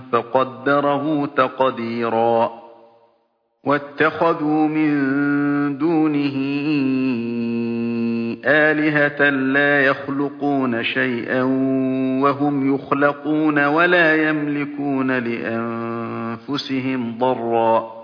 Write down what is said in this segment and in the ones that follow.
فقدره تقديرا. واتخذوا من دونه آلهة لا يخلقون شيئا وهم يخلقون ولا يملكون لأنفسهم ضرًّا.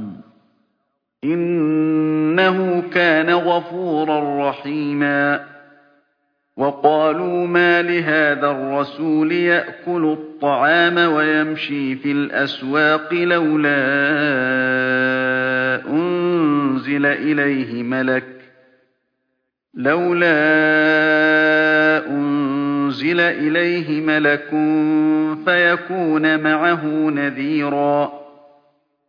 إنه كان غفورا رحيما. وقالوا ما لهذا الرسول يأكل الطعام ويمشي في الأسواق لولا أنزل إليه ملك لولا أنزل إليه ملك فيكون معه نذيرا.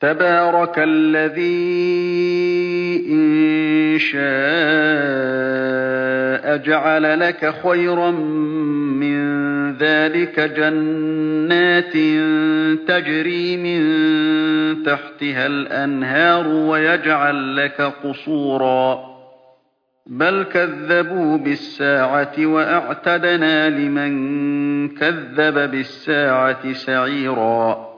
تبارك الذي إن شاء جعل لك خيرا من ذلك جنات تجري من تحتها الأنهار ويجعل لك قصورا. بل كذبوا بالساعة وأعتدنا لمن كذب بالساعة سعيرا.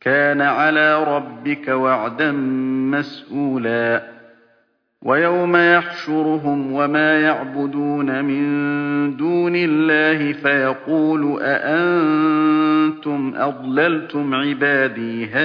كان على ربك وعدا مسئولا ويوم يحشرهم وما يعبدون من دون الله فيقول أأنتم أضللتم عبادي هؤلاء؟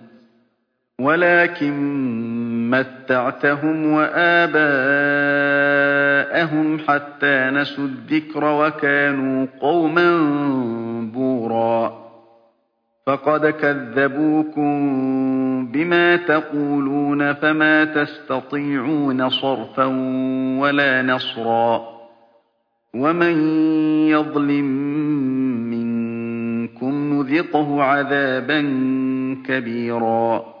وَلَٰكِن مَّتَّعْتَهُمْ وَآبَاءَهُمْ حَتَّىٰ نَسُوا الذِّكْرَ وَكَانُوا قَوْمًا بُورًا. فَقَدْ كَذَّبُوكُم بِمَا تَقُولُونَ فَمَا تَسْتَطِيعُونَ صَرْفًا وَلَا نَصْرًا. وَمَن يَظْلِم مِّنكُمْ نُذِقْهُ عَذَابًا كَبِيرًا.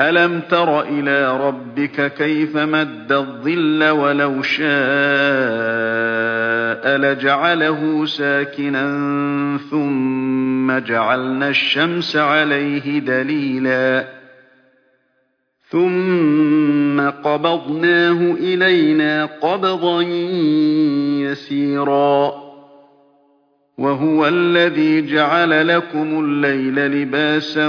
أَلَمْ تَرَ إِلَىٰ رَبِّكَ كَيْفَ مَدَّ الظِّلَّ وَلَوْ شَاءَ لَجَعَلَهُ سَاكِنًا ثُمَّ جَعَلْنَا الشَّمْسَ عَلَيْهِ دَلِيلًا ثُمَّ قَبَضْنَاهُ إِلَيْنَا قَبْضًا يَسِيرًا وَهُوَ الَّذِي جَعَلَ لَكُمُ اللَّيْلَ لِبَاسًا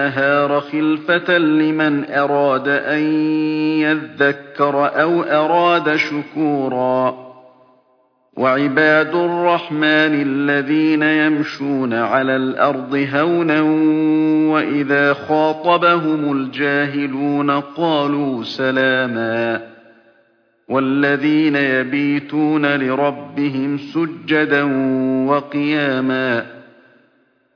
النهار خلفة لمن أراد أن يذكر أو أراد شكورا. وعباد الرحمن الذين يمشون على الأرض هونا وإذا خاطبهم الجاهلون قالوا سلاما. والذين يبيتون لربهم سجدا وقياما.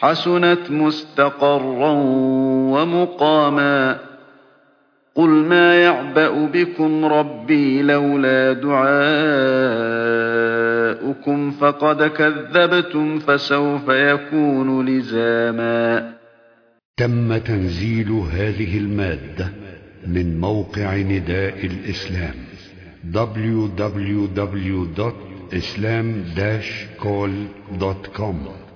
حسنت مستقرا ومقاما قل ما يعبأ بكم ربي لولا دعاؤكم فقد كذبتم فسوف يكون لزاما تم تنزيل هذه المادة من موقع نداء الإسلام www.islam-call.com